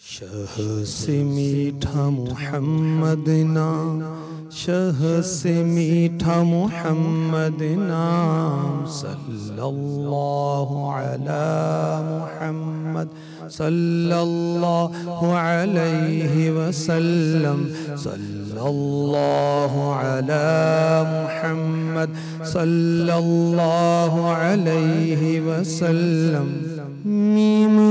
شہ سے میٹھا محمد نام شہ سے میٹھا محمد نام صلی اللہ علی محمد صلی اللہ علیہ وسلم صلی اللہ علی محمد صلی اللہ علیہ وسلم۔ میم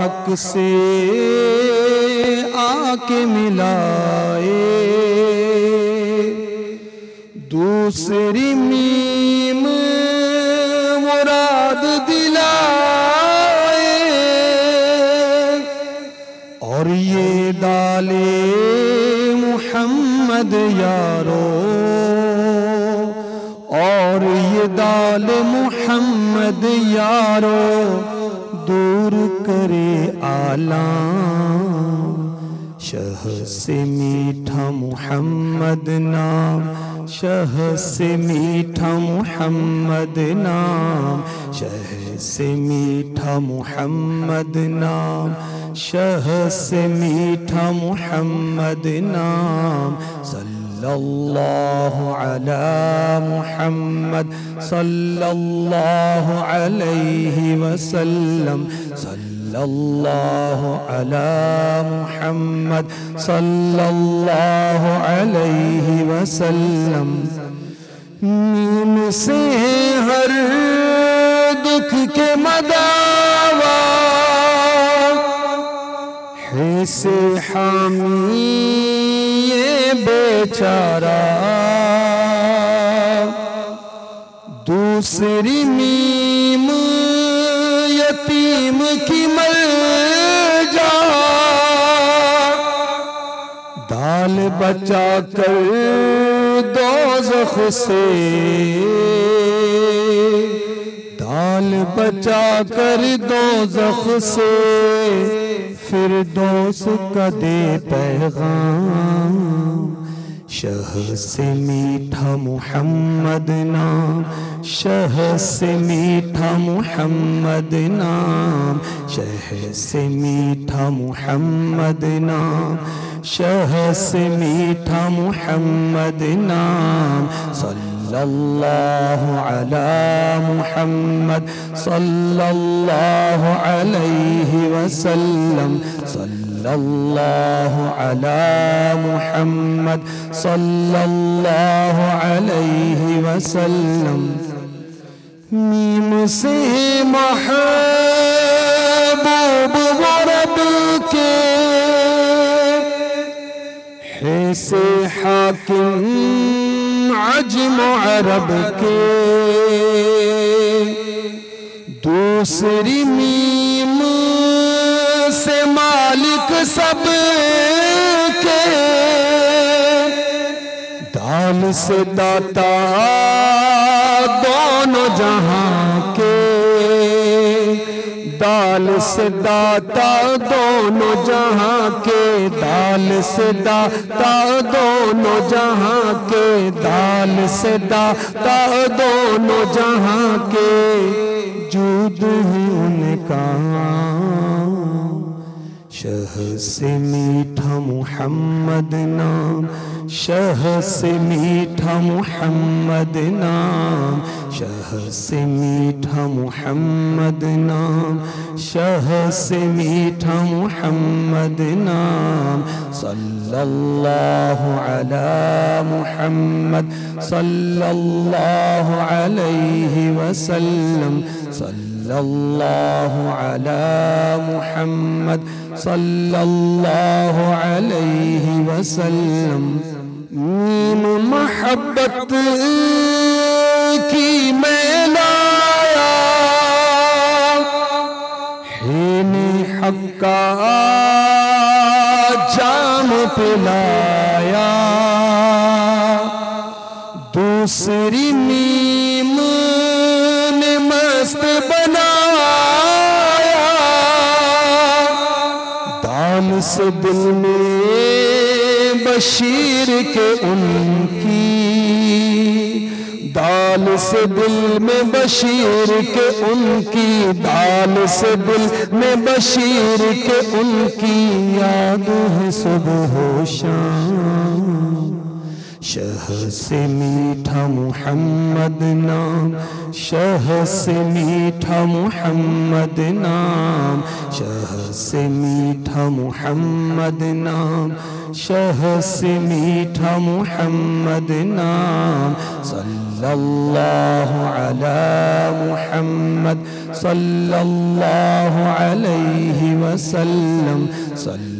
حق سے آ کے ملائے۔ دوسری میم مراد دلائے۔ اور یہ ڈالے محمد یارو۔ اور یہ دال محمد یارو۔ دور کرے آلام شہ سے میٹھا محمد نام، شہ سے میٹھا محمد نام، شہ سے میٹھا محمد نام، شہ سے میٹھا محمد نام، صلی اللہ علی محمد صلی اللہ علیہ وسلم. صلی اللہ علی محمد صلی اللہ علیہ وسلم. میم سے ہر دکھ کے مداوا ہے سے حامی بیچارہ، دوسری میم یتیم کی مل جا۔ دال بچا کر دوزخ سے دال بچا کر دوزخ سے پھر دوست کا دے پیغام۔ شہ سے میٹھا محمد نام، شہ سے میٹھا محمد نام، شہ سے میٹھا محمد نام، شہ سے میٹھا محمد نام، صلی اللہ علی محمد، صلی اللہ علیہ وسلم، صلی اللہ علی محمد صلی اللہ علیہ وسلم. میم سے محبوب غرب کے ہے سے حاکم عجم عرب کے دوسری میم مالک سب کے دال سے داتا دونوں جہاں کے دال سے داتا دونوں جہاں کے دال سے داتا دونوں جہاں کے دال سے داتا دونوں جہاں کے جود ہے ان کا شہ سے میٹھا محمد نام، شہ سے میٹھا محمد نام، شہ سے میٹھا محمد نام، شہ سے میٹھا محمد نام۔ صلی اللہ علی محمد، صلی اللہ علیہ وسلم، صلی اللہ علی محمد صلی اللہ علیہ وسلم. میم محبت کی میں لایا حین حق کا جام پلایا دوسری میم دام سے دل میں بشیر کے ان کی دال سے دل میں بشیر کے ان کی دال سے دل میں بشیر کے ان کی یاد ہے صبح و شام۔ شہ سے میٹھا محمد نام۔ شہ سے میٹھا محمد نام، شہ سے میٹھا محمد نام، شہ سے میٹھا محمد نام، صلی اللہ علی محمد، صلی اللہ علیہ وسلم، صلی